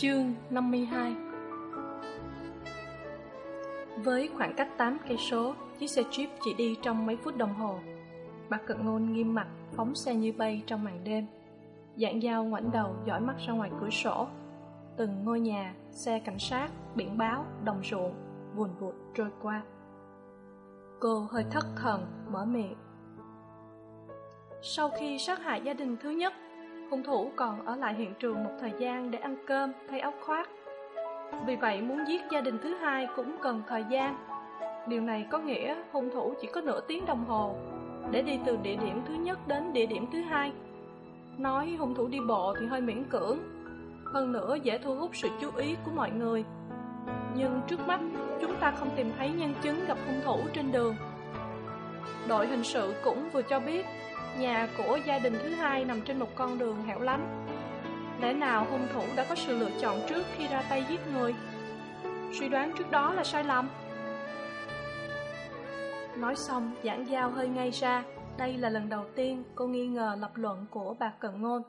Chương 52 Với khoảng cách 8 cây số, chiếc xe Jeep chỉ đi trong mấy phút đồng hồ. Bà cận ngôn nghiêm mặt, phóng xe như bay trong màn đêm. Dạng dao ngoảnh đầu dõi mắt ra ngoài cửa sổ. Từng ngôi nhà, xe cảnh sát, biển báo, đồng ruộng, vùn vụt trôi qua. Cô hơi thất thần, mở miệng. Sau khi sát hại gia đình thứ nhất, hung thủ còn ở lại hiện trường một thời gian để ăn cơm, thay áo khoác. Vì vậy muốn giết gia đình thứ hai cũng cần thời gian. Điều này có nghĩa hung thủ chỉ có nửa tiếng đồng hồ để đi từ địa điểm thứ nhất đến địa điểm thứ hai. Nói hung thủ đi bộ thì hơi miễn cưỡng, hơn nữa dễ thu hút sự chú ý của mọi người. Nhưng trước mắt, chúng ta không tìm thấy nhân chứng gặp hung thủ trên đường. Đội hình sự cũng vừa cho biết nhà của gia đình thứ hai nằm trên một con đường hẻo lánh. Lẽ nào hung thủ đã có sự lựa chọn trước khi ra tay giết người? Suy đoán trước đó là sai lầm. Nói xong, giảng giao hơi ngay ra. Đây là lần đầu tiên cô nghi ngờ lập luận của bà cận ngôn.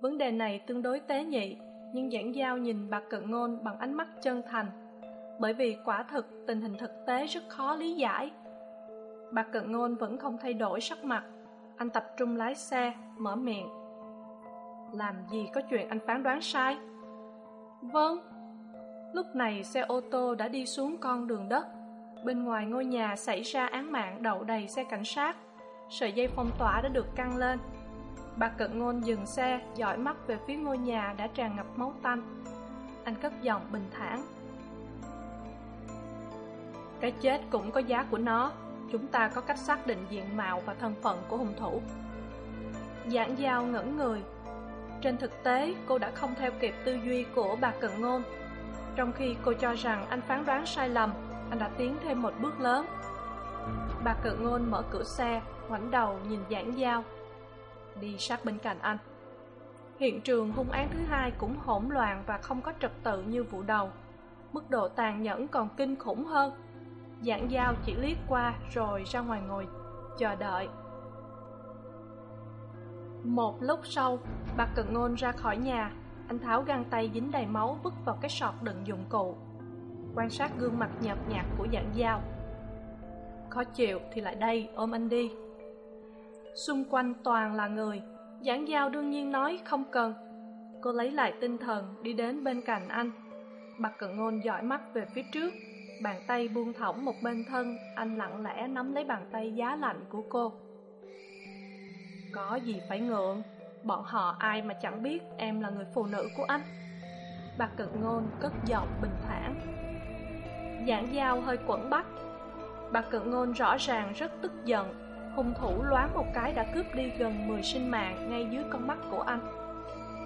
Vấn đề này tương đối tế nhị, nhưng giảng giao nhìn bà cận ngôn bằng ánh mắt chân thành. Bởi vì quả thực, tình hình thực tế rất khó lý giải. Bà cận ngôn vẫn không thay đổi sắc mặt anh tập trung lái xe, mở miệng. Làm gì có chuyện anh phán đoán sai? Vâng lúc này xe ô tô đã đi xuống con đường đất. Bên ngoài ngôi nhà xảy ra án mạng đậu đầy xe cảnh sát. Sợi dây phong tỏa đã được căng lên. Bà cận ngôn dừng xe, dõi mắt về phía ngôi nhà đã tràn ngập máu tanh. Anh cất giọng bình thản. Cái chết cũng có giá của nó chúng ta có cách xác định diện mạo và thân phận của hung thủ. Giảng giao ngẩn người. Trên thực tế, cô đã không theo kịp tư duy của bà cận ngôn. Trong khi cô cho rằng anh phán đoán sai lầm, anh đã tiến thêm một bước lớn. Bà cận ngôn mở cửa xe, ngoảnh đầu nhìn giảng giao. Đi sát bên cạnh anh. Hiện trường hung án thứ hai cũng hỗn loạn và không có trật tự như vụ đầu. Mức độ tàn nhẫn còn kinh khủng hơn giảng giao chỉ liếc qua rồi ra ngoài ngồi, chờ đợi. Một lúc sau, bà cận ngôn ra khỏi nhà. Anh tháo găng tay dính đầy máu vứt vào cái sọt đựng dụng cụ, quan sát gương mặt nhợt nhạt của giảng giao. Khó chịu thì lại đây, ôm anh đi. Xung quanh toàn là người. Giảng giao đương nhiên nói không cần. Cô lấy lại tinh thần đi đến bên cạnh anh. Bà cận ngôn dõi mắt về phía trước bàn tay buông thõng một bên thân, anh lặng lẽ nắm lấy bàn tay giá lạnh của cô. Có gì phải ngượng bọn họ ai mà chẳng biết em là người phụ nữ của anh. Bà cận ngôn cất giọng bình thản. Giảng dao hơi quẩn bắt bà cận ngôn rõ ràng rất tức giận, hung thủ loáng một cái đã cướp đi gần mười sinh mạng ngay dưới con mắt của anh.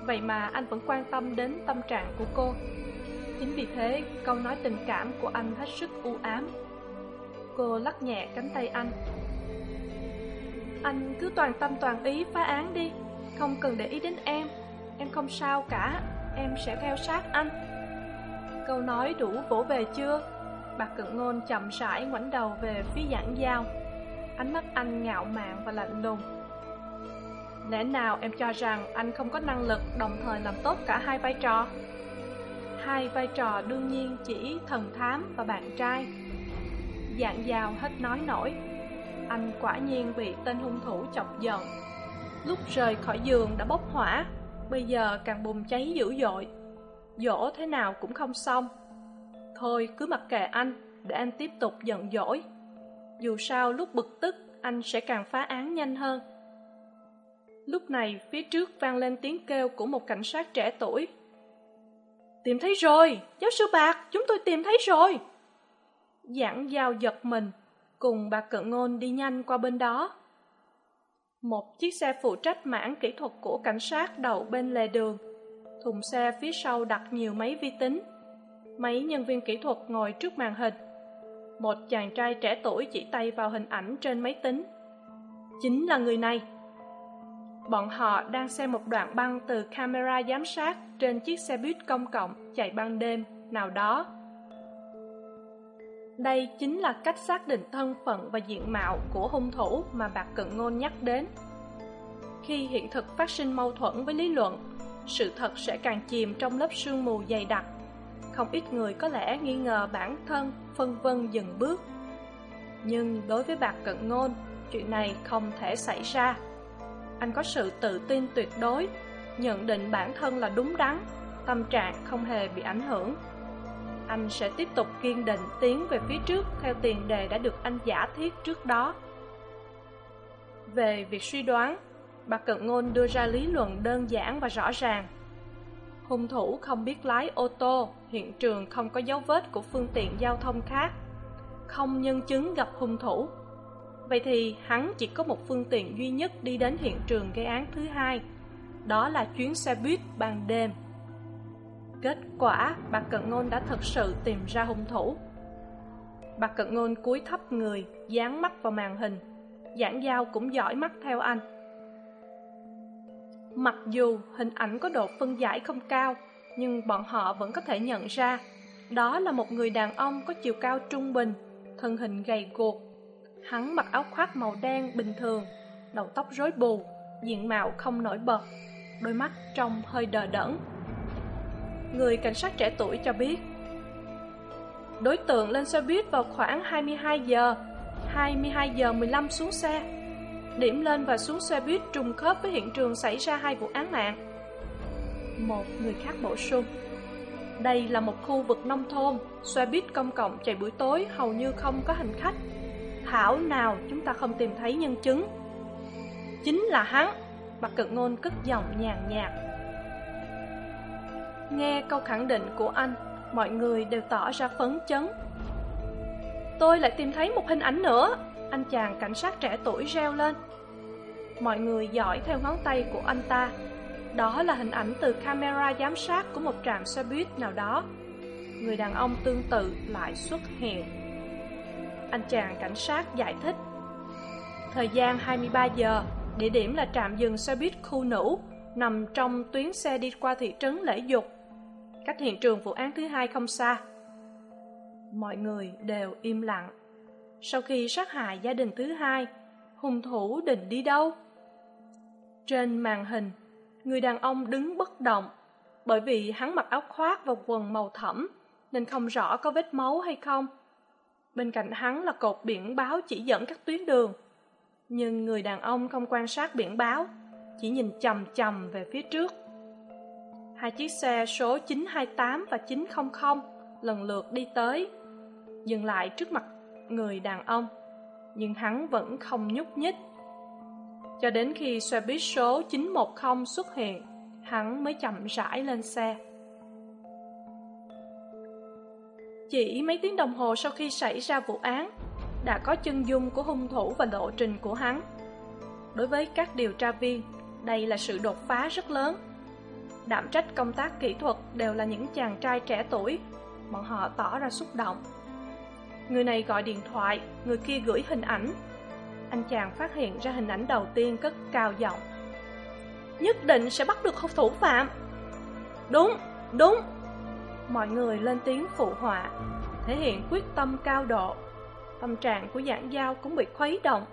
Vậy mà anh vẫn quan tâm đến tâm trạng của cô chính vì thế, câu nói tình cảm của anh hết sức u ám. Cô lắc nhẹ cánh tay anh. Anh cứ toàn tâm toàn ý phá án đi. Không cần để ý đến em. Em không sao cả. Em sẽ theo sát anh. Câu nói đủ vỗ về chưa? Bà cận ngôn chậm rãi ngoảnh đầu về phía giảng giao. Ánh mắt anh ngạo mạn và lạnh lùng. Lẽ nào em cho rằng anh không có năng lực đồng thời làm tốt cả hai vai trò? Hai vai trò đương nhiên chỉ thần thám và bạn trai. Dạng dào hết nói nổi. Anh quả nhiên bị tên hung thủ chọc giận. Lúc rời khỏi giường đã bốc hỏa, bây giờ càng bùng cháy dữ dội. Dỗ thế nào cũng không xong. Thôi cứ mặc kệ anh, để anh tiếp tục giận dỗi. Dù sao lúc bực tức, anh sẽ càng phá án nhanh hơn. Lúc này phía trước vang lên tiếng kêu của một cảnh sát trẻ tuổi tìm thấy rồi. Giáo sư bạc, chúng tôi tìm thấy rồi. Giảng giao giật mình, cùng bà cận ngôn đi nhanh qua bên đó. Một chiếc xe phụ trách mảng kỹ thuật của cảnh sát đậu bên lề đường. Thùng xe phía sau đặt nhiều máy vi tính. Mấy nhân viên kỹ thuật ngồi trước màn hình. Một chàng trai trẻ tuổi chỉ tay vào hình ảnh trên máy tính. Chính là người này bọn họ đang xem một đoạn băng từ camera giám sát trên chiếc xe buýt công cộng chạy ban đêm nào đó. Đây chính là cách xác định thân phận và diện mạo của hung thủ mà bạc cận ngôn nhắc đến. Khi hiện thực phát sinh mâu thuẫn với lý luận, sự thật sẽ càng chìm trong lớp sương mù dày đặc. Không ít người có lẽ nghi ngờ bản thân phân vân dừng bước. Nhưng đối với bạc cận ngôn, chuyện này không thể xảy ra anh có sự tự tin tuyệt đối, nhận định bản thân là đúng đắn, tâm trạng không hề bị ảnh hưởng. Anh sẽ tiếp tục kiên định tiến về phía trước theo tiền đề đã được anh giả thiết trước đó. Về việc suy đoán, bà cận ngôn đưa ra lý luận đơn giản và rõ ràng. Hung thủ không biết lái ô tô, hiện trường không có dấu vết của phương tiện giao thông khác. Không nhân chứng gặp hung thủ vậy thì hắn chỉ có một phương tiện duy nhất đi đến hiện trường gây án thứ hai, đó là chuyến xe buýt ban đêm. Kết quả bà cận ngôn đã thực sự tìm ra hung thủ. Bà cận ngôn cúi thấp người, dán mắt vào màn hình. Giảng giao cũng giỏi mắt theo anh. Mặc dù hình ảnh có độ phân giải không cao, nhưng bọn họ vẫn có thể nhận ra, đó là một người đàn ông có chiều cao trung bình, thân hình gầy guộc hắn mặc áo khoác màu đen bình thường, đầu tóc rối bù, diện mạo không nổi bật, đôi mắt trông hơi đờ đẫn. Người cảnh sát trẻ tuổi cho biết, đối tượng lên xe buýt vào khoảng hai mươi hai giờ, hai mươi hai giờ mười lăm xuống xe. Điểm lên và xuống xe buýt trùng khớp với hiện trường xảy ra hai vụ án mạng. Một người khác bổ sung, đây là một khu vực nông thôn, xe buýt công cộng chạy buổi tối hầu như không có hành khách thảo nào chúng ta không tìm thấy nhân chứng. Chính là hắn bạch cực ngôn cất giọng nhàn nhạt. Nghe câu khẳng định của anh, mọi người đều tỏ ra phấn chấn. Tôi lại tìm thấy một hình ảnh nữa, anh chàng cảnh sát trẻ tuổi reo lên. Mọi người dõi theo ngón tay của anh ta. Đó là hình ảnh từ camera giám sát của một trạm xe buýt nào đó. Người đàn ông tương tự lại xuất hiện anh chàng cảnh sát giải thích. Thời gian hai mươi ba giờ, địa điểm là trạm dừng xe buýt khu nữ nằm trong tuyến xe đi qua thị trấn lễ dục. Cách hiện trường vụ án thứ hai không xa. Mọi người đều im lặng. Sau khi sát hại gia đình thứ hai, hung thủ định đi đâu? Trên màn hình, người đàn ông đứng bất động. Bởi vì hắn mặc áo khoác và quần màu thẫm, nên không rõ có vết máu hay không bên cạnh hắn là cột biển báo chỉ dẫn các tuyến đường. Nhưng người đàn ông không quan sát biển báo, chỉ nhìn chằm chằm về phía trước. Hai chiếc xe số chín hai tám và chín không không lần lượt đi tới, dừng lại trước mặt người đàn ông, nhưng hắn vẫn không nhúc nhích. Cho đến khi xe buýt số chín một không xuất hiện, hắn mới chậm rãi lên xe. Chỉ mấy tiếng đồng hồ sau khi xảy ra vụ án, đã có chân dung của hung thủ và lộ trình của hắn. Đối với các điều tra viên, đây là sự đột phá rất lớn. Đảm trách công tác kỹ thuật đều là những chàng trai trẻ tuổi, bọn họ tỏ ra xúc động. Người này gọi điện thoại, người kia gửi hình ảnh. Anh chàng phát hiện ra hình ảnh đầu tiên cất cao giọng. Nhất định sẽ bắt được hung thủ phạm. Đúng đúng mọi người lên tiếng phụ họa, thể hiện quyết tâm cao độ. Tâm trạng của giảng giao cũng bị khuấy động.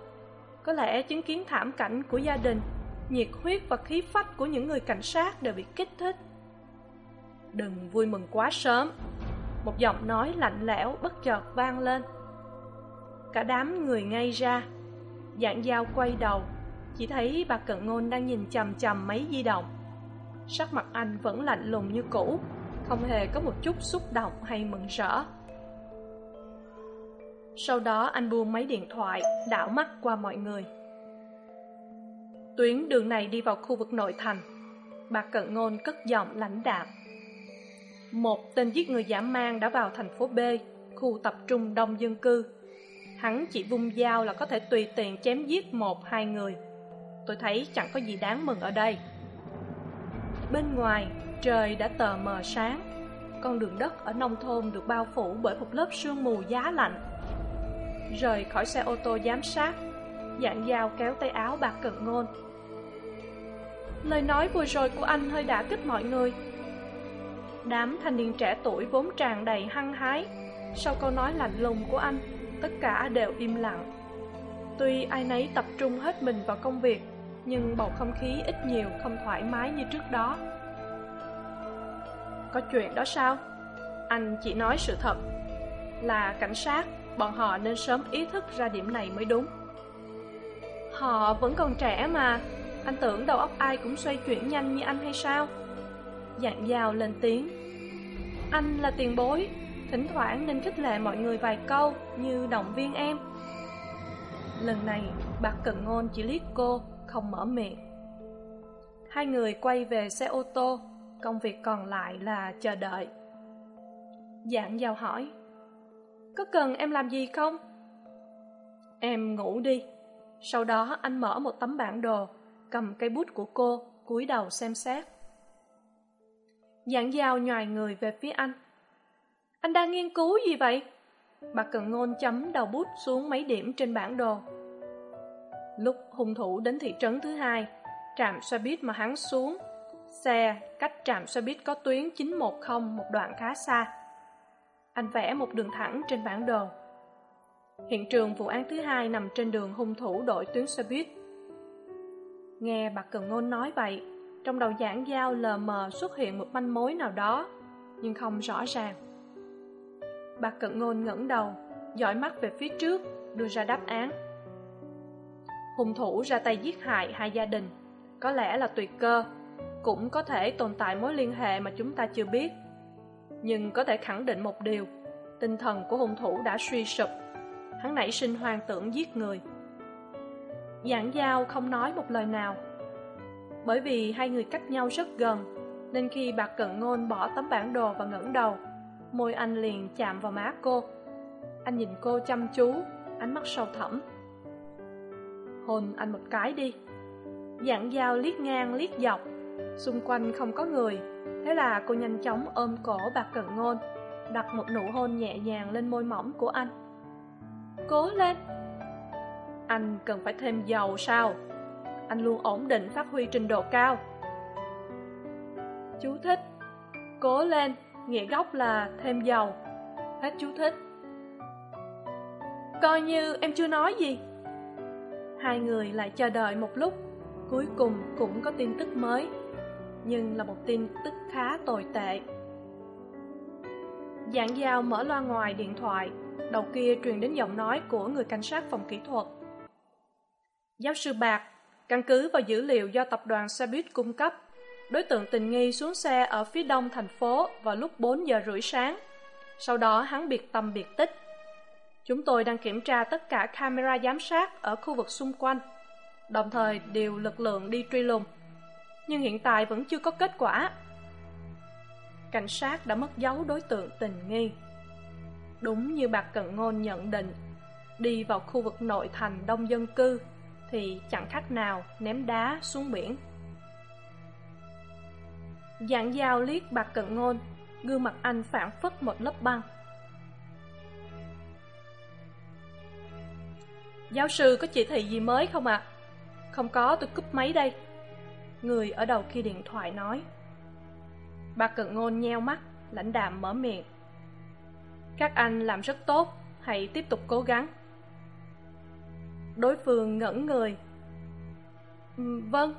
Có lẽ chứng kiến thảm cảnh của gia đình, nhiệt huyết và khí phách của những người cảnh sát đều bị kích thích. Đừng vui mừng quá sớm, một giọng nói lạnh lẽo bất chợt vang lên. Cả đám người ngay ra. Dạng dao quay đầu, chỉ thấy bà cận ngôn đang nhìn chằm chằm máy di động. Sắc mặt anh vẫn lạnh lùng như cũ không hề có một chút xúc động hay mừng rỡ. Sau đó anh buông máy điện thoại, đảo mắt qua mọi người. Tuyến đường này đi vào khu vực nội thành. Bà cận ngôn cất giọng lãnh đạm. Một tên giết người giả mang đã vào thành phố b, khu tập trung đông dân cư. Hắn chỉ vung dao là có thể tùy tiện chém giết một, hai người. Tôi thấy chẳng có gì đáng mừng ở đây. Bên ngoài trời đã tờ mờ sáng. Con đường đất ở nông thôn được bao phủ bởi một lớp sương mù giá lạnh. Rời khỏi xe ô tô giám sát dạng dao kéo tay áo bạc cận ngôn. Lời nói vừa rồi của anh hơi đã kích mọi người. Đám thanh niên trẻ tuổi vốn tràn đầy hăng hái. Sau câu nói lạnh lùng của anh, tất cả đều im lặng. Tuy ai nấy tập trung hết mình vào công việc, nhưng bầu không khí ít nhiều không thoải mái như trước đó có chuyện đó sao? Anh chỉ nói sự thật là cảnh sát, bọn họ nên sớm ý thức ra điểm này mới đúng. Họ vẫn còn trẻ mà, anh tưởng đầu óc ai cũng xoay chuyển nhanh như anh hay sao? Dạng dào lên tiếng. Anh là tiền bối, thỉnh thoảng nên khích lệ mọi người vài câu như động viên em. Lần này bạc cận ngôn chỉ liếc cô, không mở miệng. Hai người quay về xe ô tô công việc còn lại là chờ đợi. Dạng giao hỏi, có cần em làm gì không? Em ngủ đi. Sau đó anh mở một tấm bản đồ, cầm cây bút của cô, cúi đầu xem xét. Dạng dao nhoài người về phía anh. Anh đang nghiên cứu gì vậy? Bà cần ngôn chấm đầu bút xuống mấy điểm trên bản đồ. Lúc hung thủ đến thị trấn thứ hai, trạm xe buýt mà hắn xuống xe, cách trạm xe buýt có tuyến chín một không, một đoạn khá xa. Anh vẽ một đường thẳng trên bản đồ. Hiện trường vụ án thứ hai nằm trên đường hung thủ đổi tuyến xe buýt. Nghe bà cần ngôn nói vậy, trong đầu giảng giao lờ mờ xuất hiện một manh mối nào đó, nhưng không rõ ràng. Bà cận ngôn ngẩng đầu, dõi mắt về phía trước, đưa ra đáp án. Hung thủ ra tay giết hại hai gia đình, có lẽ là tuyệt cơ cũng có thể tồn tại mối liên hệ mà chúng ta chưa biết. Nhưng có thể khẳng định một điều, tinh thần của hung thủ đã suy sụp. Hắn nảy sinh hoang tưởng giết người. Giảng giao không nói một lời nào. Bởi vì hai người cách nhau rất gần, nên khi bạc cận ngôn bỏ tấm bản đồ và ngẩng đầu, môi anh liền chạm vào má cô. Anh nhìn cô chăm chú, ánh mắt sâu thẳm. Hôn anh một cái đi. Giảng dao liếc ngang liếc dọc xung quanh không có người. Thế là cô nhanh chóng ôm cổ bạc cận ngôn, đặt một nụ hôn nhẹ nhàng lên môi mỏng của anh. Cố lên! Anh cần phải thêm dầu sao? Anh luôn ổn định phát huy trình độ cao. Chú thích. Cố lên, nghĩa gốc là thêm dầu. Hết chú thích. Coi như em chưa nói gì. Hai người lại chờ đợi một lúc, cuối cùng cũng có tin tức mới nhưng là một tin tức khá tồi tệ. Dạng dao mở loa ngoài điện thoại, đầu kia truyền đến giọng nói của người cảnh sát phòng kỹ thuật. Giáo sư bạc, căn cứ vào dữ liệu do tập đoàn xe buýt cung cấp, đối tượng tình nghi xuống xe ở phía đông thành phố vào lúc bốn giờ rưỡi sáng. Sau đó hắn biệt tâm biệt tích. Chúng tôi đang kiểm tra tất cả camera giám sát ở khu vực xung quanh. Đồng thời điều lực lượng đi truy lùng nhưng hiện tại vẫn chưa có kết quả. Cảnh sát đã mất dấu đối tượng tình nghi. Đúng như bạc cận ngôn nhận định, đi vào khu vực nội thành đông dân cư thì chẳng khác nào ném đá xuống biển. Dạng dao liếc bạc cận ngôn, gương mặt anh phản phất một lớp băng. Giáo sư có chỉ thị gì mới không ạ? À? không có, tôi cúp máy đây người ở đầu kia điện thoại nói. Bà cận ngôn nheo mắt, lãnh đạm mở miệng. Các anh làm rất tốt, hãy tiếp tục cố gắng. Đối phương ngẩn người. Ừ, vâng.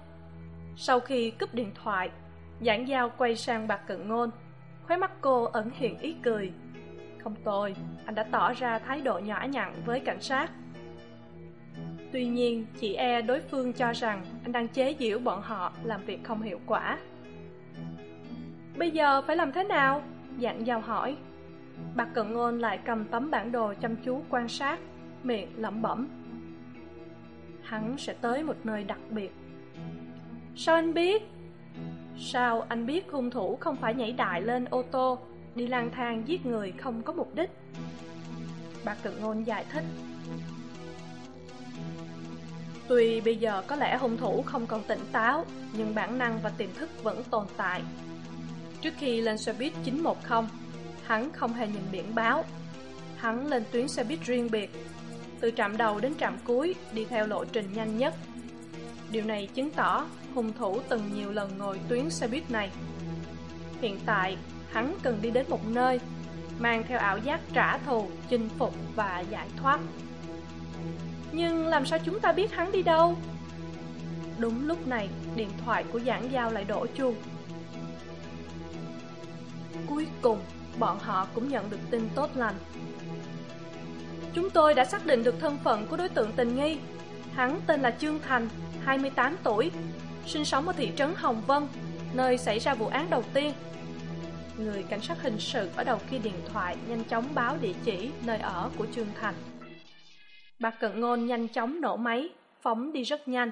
Sau khi cúp điện thoại, giảng giao quay sang bà cận ngôn. Khóe mắt cô ẩn hiện ý cười. Không tôi anh đã tỏ ra thái độ nhỏ nhặn với cảnh sát tuy nhiên, chị e đối phương cho rằng anh đang chế giễu bọn họ làm việc không hiệu quả. Bây giờ phải làm thế nào? Dạng giao hỏi. Bà cận ngôn lại cầm tấm bản đồ chăm chú quan sát, miệng lẩm bẩm. Hắn sẽ tới một nơi đặc biệt. Sao anh biết? Sao anh biết hung thủ không phải nhảy đại lên ô tô, đi lang thang giết người không có mục đích? Bà cận ngôn giải thích tuy bây giờ có lẽ hung thủ không còn tỉnh táo nhưng bản năng và tiềm thức vẫn tồn tại Trước khi lên xe buýt 910, hắn không hề nhìn biển báo. Hắn lên tuyến xe buýt riêng biệt, từ trạm đầu đến trạm cuối đi theo lộ trình nhanh nhất. Điều này chứng tỏ hung thủ từng nhiều lần ngồi tuyến xe buýt này. Hiện tại, hắn cần đi đến một nơi, mang theo ảo giác trả thù, chinh phục và giải thoát. Nhưng làm sao chúng ta biết hắn đi đâu? Đúng lúc này, điện thoại của giảng giao lại đổ chuông. Cuối cùng, bọn họ cũng nhận được tin tốt lành. Chúng tôi đã xác định được thân phận của đối tượng tình nghi. Hắn tên là Trương Thành, 28 tuổi, sinh sống ở thị trấn Hồng Vân, nơi xảy ra vụ án đầu tiên. Người cảnh sát hình sự ở đầu kia điện thoại nhanh chóng báo địa chỉ nơi ở của Trương Thành. Bà Cận Ngôn nhanh chóng nổ máy, phóng đi rất nhanh.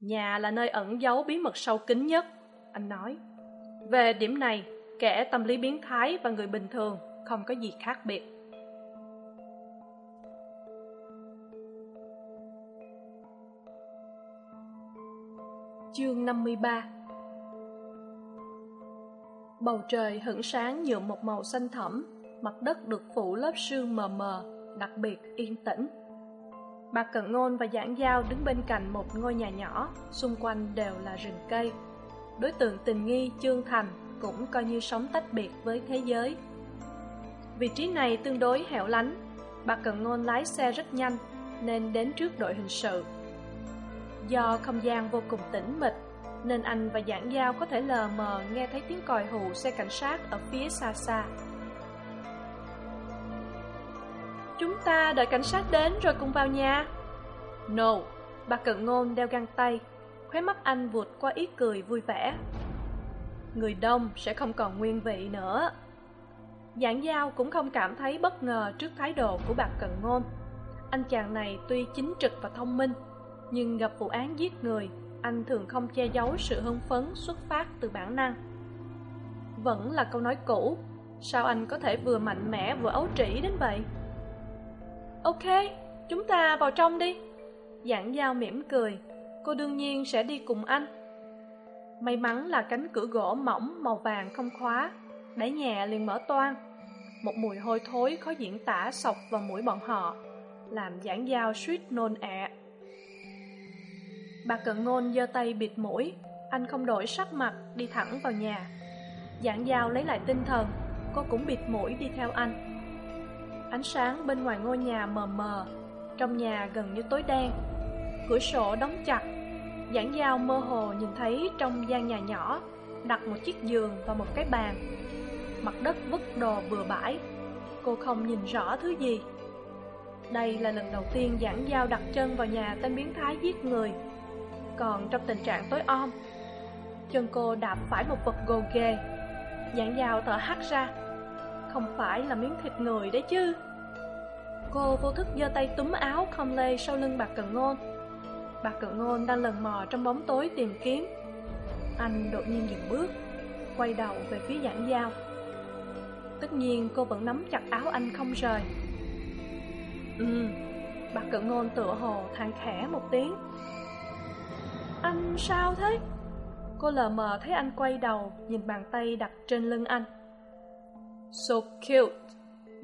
Nhà là nơi ẩn giấu bí mật sâu kín nhất, anh nói. Về điểm này, kẻ tâm lý biến thái và người bình thường không có gì khác biệt. Chương 53 Bầu trời hửng sáng nhuộm một màu xanh thẳm, mặt đất được phủ lớp sương mờ mờ, đặc biệt yên tĩnh. Bà Cận Ngôn và Giảng Giao đứng bên cạnh một ngôi nhà nhỏ, xung quanh đều là rừng cây. Đối tượng tình nghi Trương Thành cũng coi như sống tách biệt với thế giới. Vị trí này tương đối hẻo lánh, bà Cận Ngôn lái xe rất nhanh nên đến trước đội hình sự. Do không gian vô cùng tĩnh mịch, nên anh và Giảng Giao có thể lờ mờ nghe thấy tiếng còi hù xe cảnh sát ở phía xa xa. Chúng ta đợi cảnh sát đến rồi cùng vào nhà. No, bà cận ngôn đeo găng tay, khóe mắt anh vụt qua ý cười vui vẻ. Người đông sẽ không còn nguyên vị nữa. Giảng giao cũng không cảm thấy bất ngờ trước thái độ của bà cận ngôn. Anh chàng này tuy chính trực và thông minh, nhưng gặp vụ án giết người, anh thường không che giấu sự hưng phấn xuất phát từ bản năng. Vẫn là câu nói cũ, sao anh có thể vừa mạnh mẽ vừa ấu trĩ đến vậy? Ok, chúng ta vào trong đi. Giảng giao mỉm cười, cô đương nhiên sẽ đi cùng anh. May mắn là cánh cửa gỗ mỏng màu vàng không khóa, đẩy nhẹ liền mở toang. Một mùi hôi thối khó diễn tả sọc vào mũi bọn họ, làm giảng giao suýt nôn ẹ. Bà cận ngôn giơ tay bịt mũi, anh không đổi sắc mặt, đi thẳng vào nhà. Giảng giao lấy lại tinh thần, cô cũng bịt mũi đi theo anh. Ánh sáng bên ngoài ngôi nhà mờ mờ, trong nhà gần như tối đen. Cửa sổ đóng chặt, giảng giao mơ hồ nhìn thấy trong gian nhà nhỏ đặt một chiếc giường và một cái bàn. Mặt đất vứt đồ bừa bãi, cô không nhìn rõ thứ gì. Đây là lần đầu tiên giảng giao đặt chân vào nhà tên biến thái giết người, còn trong tình trạng tối om. Chân cô đạp phải một vật gồ ghề, giảng giao thở hắt ra không phải là miếng thịt người đấy chứ. Cô vô thức giơ tay túm áo không lê sau lưng bà cận ngôn. Bà cận ngôn đang lần mò trong bóng tối tìm kiếm. Anh đột nhiên dừng bước, quay đầu về phía giảng giao. Tất nhiên cô vẫn nắm chặt áo anh không rời. Ừ bà cận ngôn tựa hồ than khẽ một tiếng. Anh sao thế? Cô lờ mờ thấy anh quay đầu, nhìn bàn tay đặt trên lưng anh. So cute.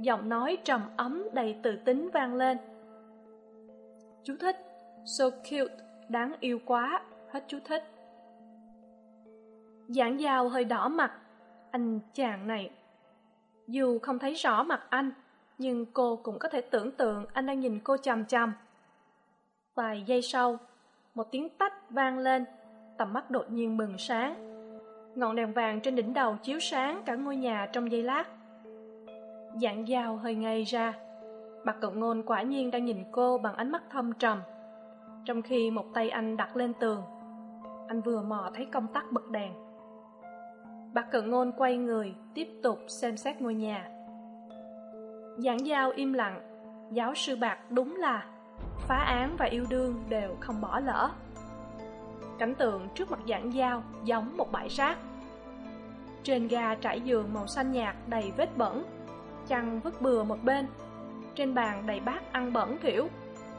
Giọng nói trầm ấm đầy tự tính vang lên. Chú thích. So cute. Đáng yêu quá. Hết chú thích. Giảng giao hơi đỏ mặt. Anh chàng này. Dù không thấy rõ mặt anh, Nhưng cô cũng có thể tưởng tượng Anh đang nhìn cô chằm chằm. Vài giây sau, Một tiếng tách vang lên. Tầm mắt đột nhiên bừng sáng ngọn đèn vàng trên đỉnh đầu chiếu sáng cả ngôi nhà trong giây lát. Dạng dao hơi ngây ra. Bà cậu ngôn quả nhiên đang nhìn cô bằng ánh mắt thâm trầm. Trong khi một tay anh đặt lên tường, anh vừa mò thấy công tắc bật đèn. Bà cậu ngôn quay người, tiếp tục xem xét ngôi nhà. Giảng giao im lặng. Giáo sư bạc đúng là phá án và yêu đương đều không bỏ lỡ cảnh tượng trước mặt giảng giao giống một bãi rác. Trên ga trải giường màu xanh nhạt đầy vết bẩn, chăn vứt bừa một bên. Trên bàn đầy bát ăn bẩn thỉu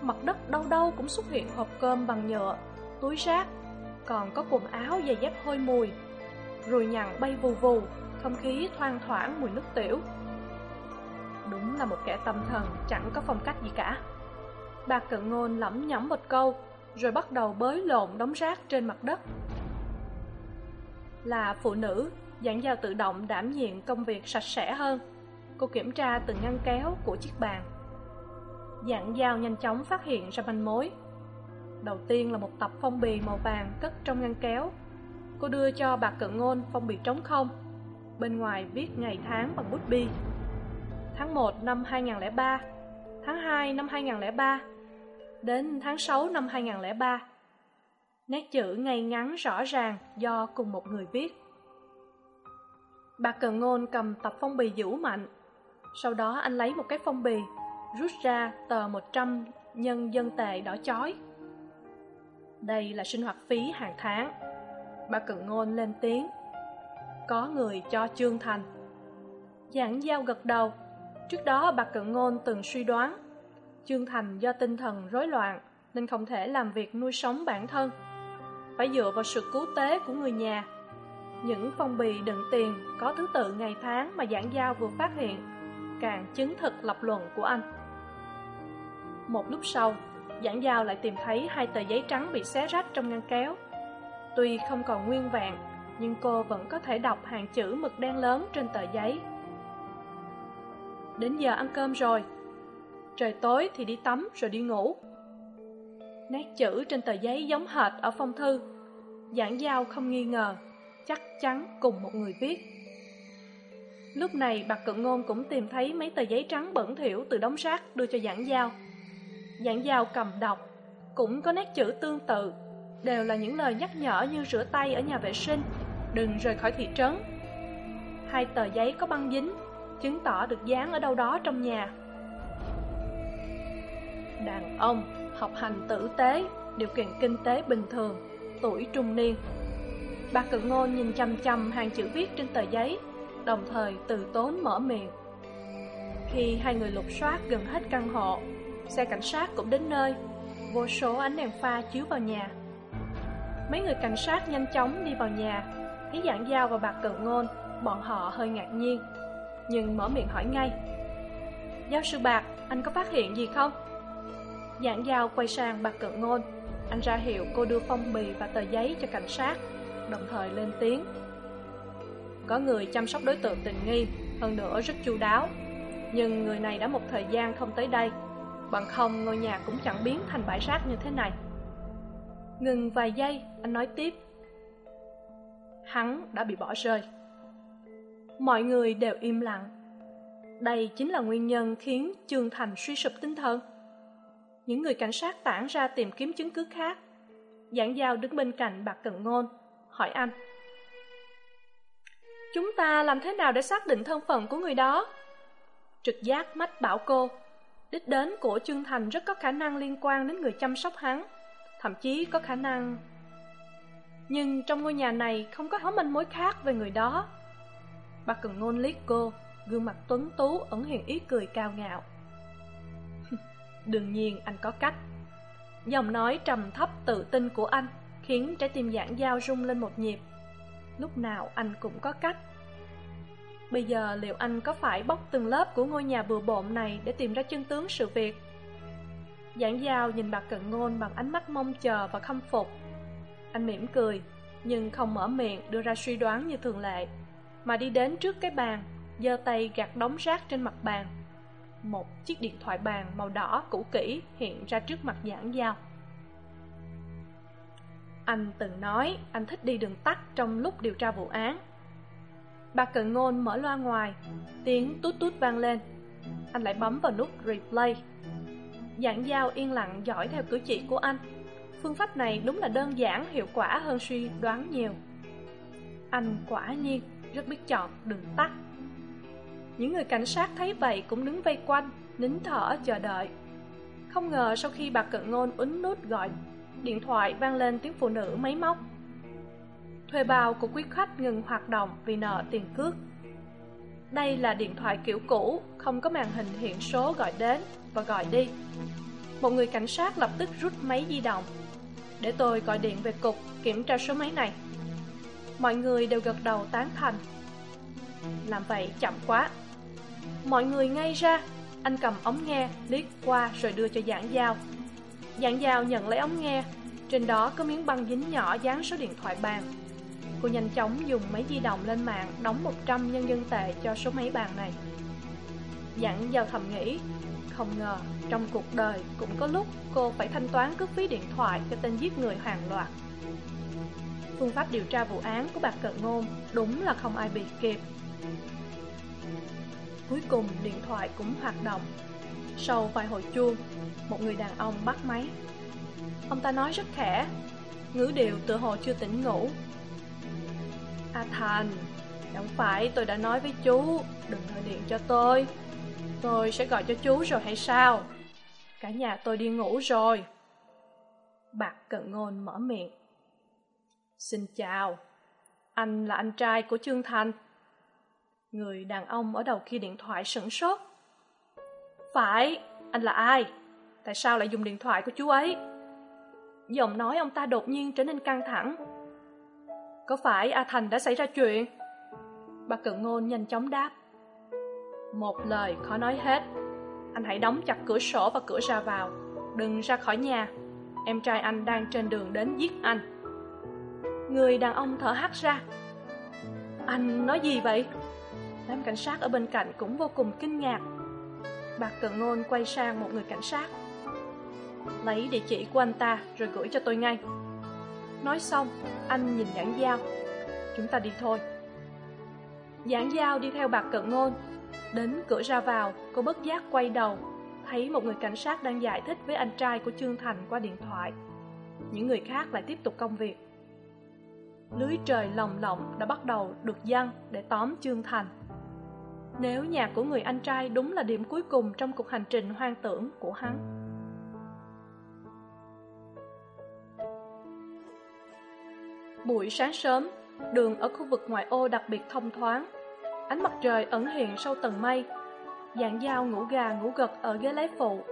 mặt đất đâu đâu cũng xuất hiện hộp cơm bằng nhựa, túi rác, còn có quần áo giày dép hôi mùi. Ruồi nhặn bay vù vù, không khí thoang thoảng mùi nước tiểu. Đúng là một kẻ tâm thần chẳng có phong cách gì cả. Bà cận ngôn lẩm nhẩm một câu rồi bắt đầu bới lộn đống rác trên mặt đất. Là phụ nữ dạng dao tự động đảm nhiệm công việc sạch sẽ hơn. Cô kiểm tra từng ngăn kéo của chiếc bàn. Dạng dao nhanh chóng phát hiện ra manh mối. Đầu tiên là một tập phong bì màu vàng cất trong ngăn kéo. Cô đưa cho bà cận ngôn phong bì trống không. Bên ngoài viết ngày tháng bằng bút bi. Tháng một năm hai nghìn lẻ ba. Tháng hai năm hai nghìn lẻ ba đến tháng sáu năm hai nghìn lẻ ba. Nét chữ ngay ngắn rõ ràng do cùng một người viết. Bà Cần ngôn cầm tập phong bì giữ mạnh. Sau đó anh lấy một cái phong bì, rút ra tờ một trăm nhân dân tệ đỏ chói. Đây là sinh hoạt phí hàng tháng. Bà Cần ngôn lên tiếng. Có người cho trương thành. Giảng giao gật đầu. Trước đó bà cận ngôn từng suy đoán trương thành do tinh thần rối loạn nên không thể làm việc nuôi sống bản thân. Phải dựa vào sự cứu tế của người nhà. Những phong bì đựng tiền có thứ tự ngày tháng mà giảng giao vừa phát hiện, càng chứng thực lập luận của anh. Một lúc sau, giảng giao lại tìm thấy hai tờ giấy trắng bị xé rách trong ngăn kéo. Tuy không còn nguyên vẹn, nhưng cô vẫn có thể đọc hàng chữ mực đen lớn trên tờ giấy. Đến giờ ăn cơm rồi trời tối thì đi tắm rồi đi ngủ. Nét chữ trên tờ giấy giống hệt ở phong thư. Giảng giao không nghi ngờ, chắc chắn cùng một người viết. Lúc này bạc cận ngôn cũng tìm thấy mấy tờ giấy trắng bẩn thỉu từ đống rác đưa cho giảng giao. Giảng giao cầm đọc, cũng có nét chữ tương tự, đều là những lời nhắc nhở như rửa tay ở nhà vệ sinh, đừng rời khỏi thị trấn. Hai tờ giấy có băng dính, chứng tỏ được dán ở đâu đó trong nhà đàn ông học hành tử tế, điều kiện kinh tế bình thường, tuổi trung niên. Bà cự ngôn nhìn chăm chăm hàng chữ viết trên tờ giấy, đồng thời từ tốn mở miệng. Khi hai người lục soát gần hết căn hộ, xe cảnh sát cũng đến nơi. Vô số ánh đèn pha chiếu vào nhà. Mấy người cảnh sát nhanh chóng đi vào nhà. Thấy giảng giao và bà cự ngôn bọn họ hơi ngạc nhiên, nhưng mở miệng hỏi ngay. Giáo sư bạc, anh có phát hiện gì không? Giảng giao quay sang bà cận ngôn. Anh ra hiệu cô đưa phong bì và tờ giấy cho cảnh sát, đồng thời lên tiếng. Có người chăm sóc đối tượng tình nghi, hơn nữa rất chu đáo. Nhưng người này đã một thời gian không tới đây. Bằng không, ngôi nhà cũng chẳng biến thành bãi rác như thế này. Ngừng vài giây, anh nói tiếp. Hắn đã bị bỏ rơi. Mọi người đều im lặng. Đây chính là nguyên nhân khiến trương thành suy sụp tinh thần những người cảnh sát tản ra tìm kiếm chứng cứ khác. Giảng giao đứng bên cạnh bạc cận ngôn, hỏi anh. Chúng ta làm thế nào để xác định thân phận của người đó? Trực giác mách bảo cô, đích đến của trương thành rất có khả năng liên quan đến người chăm sóc hắn. Thậm chí có khả năng. Nhưng trong ngôi nhà này không có manh mối khác về người đó. Bà cần ngôn liếc cô, gương mặt tuấn tú, ẩn hiện ý cười cao ngạo đương nhiên anh có cách. Giọng nói trầm thấp tự tin của anh khiến trái tim giảng dao rung lên một nhịp. Lúc nào anh cũng có cách. Bây giờ liệu anh có phải bóc từng lớp của ngôi nhà bừa bộn này để tìm ra chân tướng sự việc? Giảng giao nhìn bà cận ngôn bằng ánh mắt mong chờ và khâm phục. Anh mỉm cười, nhưng không mở miệng đưa ra suy đoán như thường lệ, mà đi đến trước cái bàn, giơ tay gạt đống rác trên mặt bàn một chiếc điện thoại bàn màu đỏ cũ kỹ hiện ra trước mặt giảng giao. Anh từng nói anh thích đi đường tắt trong lúc điều tra vụ án. Bà cận ngôn mở loa ngoài, tiếng tút tút vang lên. Anh lại bấm vào nút replay. Giảng giao yên lặng dõi theo cử chỉ của anh. Phương pháp này đúng là đơn giản, hiệu quả hơn suy đoán nhiều. Anh quả nhiên rất biết chọn đường tắt những người cảnh sát thấy vậy cũng đứng vây quanh, nín thở, chờ đợi. Không ngờ sau khi bà cận ngôn ấn nút gọi điện thoại vang lên tiếng phụ nữ máy móc. Thuê bao của quý khách ngừng hoạt động vì nợ tiền cước. Đây là điện thoại kiểu cũ, không có màn hình hiện số gọi đến và gọi đi. Một người cảnh sát lập tức rút máy di động. Để tôi gọi điện về cục kiểm tra số máy này. Mọi người đều gật đầu tán thành. Làm vậy chậm quá mọi người ngay ra, anh cầm ống nghe, liếc qua rồi đưa cho giảng giao. Giảng giao nhận lấy ống nghe, trên đó có miếng băng dính nhỏ dán số điện thoại bàn. Cô nhanh chóng dùng máy di động lên mạng đóng một trăm nhân dân tệ cho số máy bàn này. Giảng giao thầm nghĩ, không ngờ trong cuộc đời cũng có lúc cô phải thanh toán cước phí điện thoại cho tên giết người hàng loạt. Phương pháp điều tra vụ án của bạc cận ngôn đúng là không ai bị kịp cuối cùng điện thoại cũng hoạt động. Sau vài hồi chuông, một người đàn ông bắt máy. Ông ta nói rất khẽ, ngữ điệu tựa hồ chưa tỉnh ngủ. A thành, chẳng phải tôi đã nói với chú, đừng gọi điện cho tôi. Tôi sẽ gọi cho chú rồi hay sao? Cả nhà tôi đi ngủ rồi. Bạc cận ngôn mở miệng. Xin chào, anh là anh trai của trương thành người đàn ông ở đầu kia điện thoại sửng sốt. Phải, anh là ai? Tại sao lại dùng điện thoại của chú ấy? Giọng nói ông ta đột nhiên trở nên căng thẳng. Có phải a thành đã xảy ra chuyện? Bà cận ngôn nhanh chóng đáp. Một lời khó nói hết. Anh hãy đóng chặt cửa sổ và cửa ra vào. Đừng ra khỏi nhà. Em trai anh đang trên đường đến giết anh. Người đàn ông thở hắt ra. Anh nói gì vậy? Đám cảnh sát ở bên cạnh cũng vô cùng kinh ngạc. Bạc cận ngôn quay sang một người cảnh sát. Lấy địa chỉ của anh ta rồi gửi cho tôi ngay. Nói xong, anh nhìn giảng giao. Chúng ta đi thôi. Giảng giao đi theo bạc cận ngôn, đến cửa ra vào, cô bất giác quay đầu, thấy một người cảnh sát đang giải thích với anh trai của trương thành qua điện thoại. Những người khác lại tiếp tục công việc. Lưới trời lồng lộng đã bắt đầu được dăng để tóm trương thành nếu nhà của người anh trai đúng là điểm cuối cùng trong cuộc hành trình hoang tưởng của hắn. Buổi sáng sớm, đường ở khu vực ngoại ô đặc biệt thông thoáng. Ánh mặt trời ẩn hiện sau tầng mây. Dạng dao ngủ gà ngủ gật ở ghế lái phụ.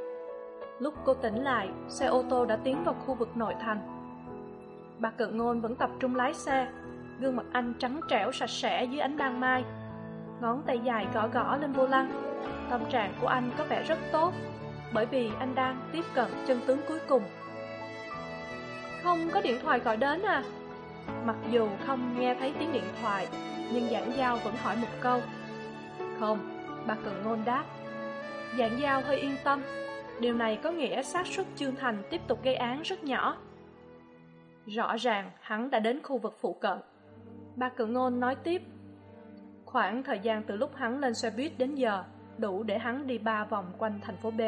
Lúc cô tỉnh lại, xe ô tô đã tiến vào khu vực nội thành. Bà cận ngôn vẫn tập trung lái xe, gương mặt anh trắng trẻo sạch sẽ dưới ánh ban mai ngón tay dài gõ gõ lên vô lăng. Tâm trạng của anh có vẻ rất tốt, bởi vì anh đang tiếp cận chân tướng cuối cùng. Không có điện thoại gọi đến à? Mặc dù không nghe thấy tiếng điện thoại, nhưng giảng giao vẫn hỏi một câu. Không, bà cần ngôn đáp. Giảng giao hơi yên tâm, điều này có nghĩa xác suất trương thành tiếp tục gây án rất nhỏ. Rõ ràng hắn đã đến khu vực phụ cận. Bà cự ngôn nói tiếp khoảng thời gian từ lúc hắn lên xe buýt đến giờ, đủ để hắn đi ba vòng quanh thành phố b.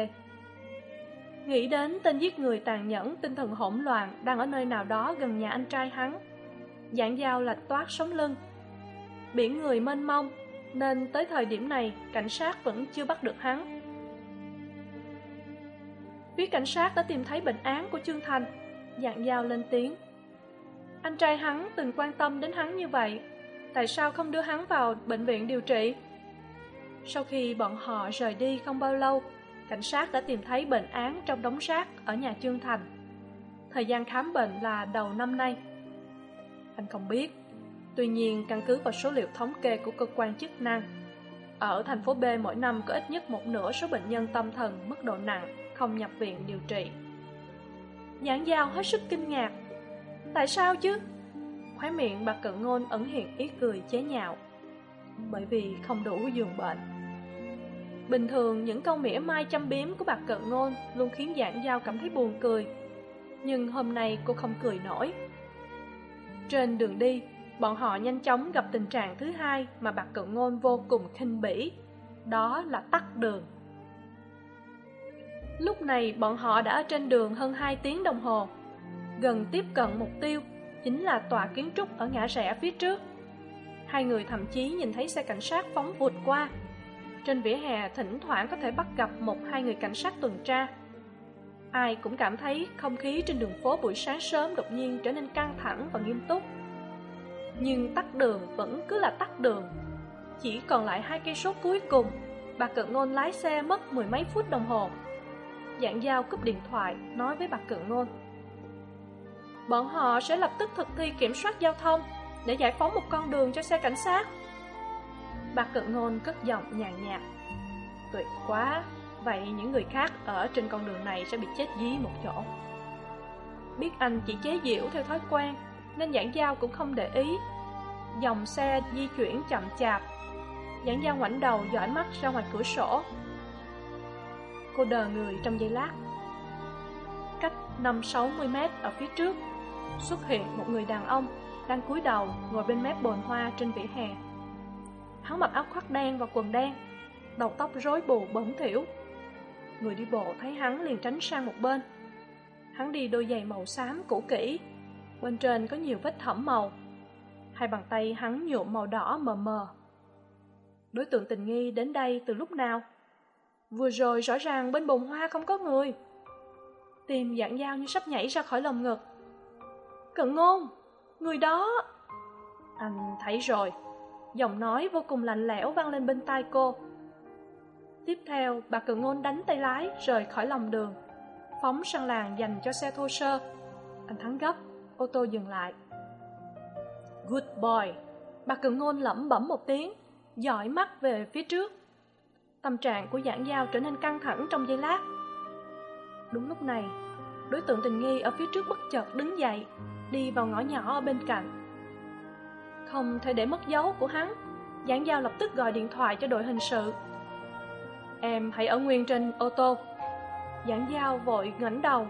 Nghĩ đến tên giết người tàn nhẫn, tinh thần hỗn loạn đang ở nơi nào đó gần nhà anh trai hắn dạng dao lạch toát sống lưng. Biển người mênh mông, nên tới thời điểm này, cảnh sát vẫn chưa bắt được hắn. Phía cảnh sát đã tìm thấy bệnh án của trương thành dạng dao lên tiếng. Anh trai hắn từng quan tâm đến hắn như vậy tại sao không đưa hắn vào bệnh viện điều trị? Sau khi bọn họ rời đi không bao lâu, cảnh sát đã tìm thấy bệnh án trong đống rác ở nhà trương thành. Thời gian khám bệnh là đầu năm nay. Anh không biết. Tuy nhiên, căn cứ vào số liệu thống kê của cơ quan chức năng, ở thành phố b mỗi năm có ít nhất một nửa số bệnh nhân tâm thần mức độ nặng không nhập viện điều trị. Giảng giao hết sức kinh ngạc. Tại sao chứ? Khóe miệng bà cận ngôn ẩn hiện ý cười chế nhạo. Bởi vì không đủ giường bệnh. Bình thường, những câu mỉa mai châm biếm của bà cận ngôn luôn khiến giảng giao cảm thấy buồn cười. Nhưng hôm nay cô không cười nổi. Trên đường đi, bọn họ nhanh chóng gặp tình trạng thứ hai mà bạc cận ngôn vô cùng khinh bỉ, đó là tắt đường. Lúc này, bọn họ đã ở trên đường hơn hai tiếng đồng hồ, gần tiếp cận mục tiêu chính là tòa kiến trúc ở ngã rẽ phía trước. Hai người thậm chí nhìn thấy xe cảnh sát phóng vụt qua. Trên vỉa hè, thỉnh thoảng có thể bắt gặp một hai người cảnh sát tuần tra. Ai cũng cảm thấy không khí trên đường phố buổi sáng sớm đột nhiên trở nên căng thẳng và nghiêm túc. Nhưng tắt đường vẫn cứ là tắt đường. Chỉ còn lại hai cây số cuối cùng, bà cận ngôn lái xe mất mười mấy phút đồng hồ. Dạng giao cúp điện thoại nói với bà cận ngôn bọn họ sẽ lập tức thực thi kiểm soát giao thông để giải phóng một con đường cho xe cảnh sát. Bà cận ngôn cất giọng nhàn nhạt. Tuyệt quá, Vậy những người khác ở trên con đường này sẽ bị chết dí một chỗ. Biết anh chỉ chế giễu theo thói quen, Nên giảng giao cũng không để ý. Dòng xe di chuyển chậm chạp. Giảng giao ngoảnh đầu dõi mắt ra ngoài cửa sổ. Cô đờ người trong giây lát. Cách năm sáu mươi mét ở phía trước. Xuất hiện một người đàn ông Đang cúi đầu ngồi bên mép bồn hoa trên vỉa hè. Hắn mặc áo khoác đen và quần đen, Đầu tóc rối bù bẩn thỉu. Người đi bộ thấy hắn liền tránh sang một bên. Hắn đi đôi giày màu xám cũ kỹ, Bên trên có nhiều vết thẩm màu. Hai bàn tay hắn nhuộm màu đỏ mờ mờ. Đối tượng tình nghi đến đây từ lúc nào? Vừa rồi rõ ràng bên bồn hoa không có người. Tim dạng dao như sắp nhảy ra khỏi lồng ngực. Cận ngôn, Người đó. Anh thấy rồi. Giọng nói vô cùng lạnh lẽo vang lên bên tai cô. Tiếp theo, bà cận ngôn đánh tay lái, Rời khỏi lòng đường. Phóng sang làng dành cho xe thô sơ. Anh thắng gấp, Ô tô dừng lại. Good boy. Bà cận ngôn lẩm bẩm một tiếng, Dõi mắt về phía trước. Tâm trạng của giảng giao trở nên căng thẳng trong giây lát. Đúng lúc này, Đối tượng tình nghi ở phía trước bất chợt đứng dậy. Đi vào ngõ nhỏ ở bên cạnh. Không thể để mất dấu của hắn, Giảng giao lập tức gọi điện thoại cho đội hình sự. Em hãy ở nguyên trên ô tô. Giảng giao vội ngẩng đầu.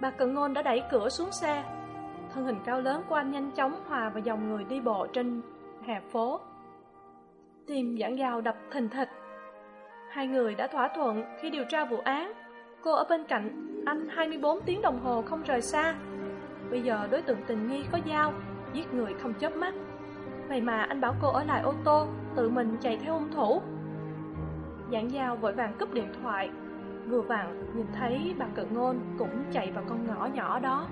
Bà Cận Ngôn đã đẩy cửa xuống xe. Thân hình cao lớn của anh nhanh chóng hòa vào dòng người đi bộ trên hè phố. Tim giảng giao đập thình thịch. Hai người đã thỏa thuận khi điều tra vụ án. Cô ở bên cạnh anh 24 tiếng đồng hồ không rời xa. Bây giờ đối tượng tình nghi có dao, Giết người không chớp mắt. Vậy mà anh bảo cô ở lại ô tô, Tự mình chạy theo hung thủ. Giảng giao vội vàng cúp điện thoại. Vừa vặn, nhìn thấy bà cận ngôn cũng chạy vào con ngõ nhỏ đó.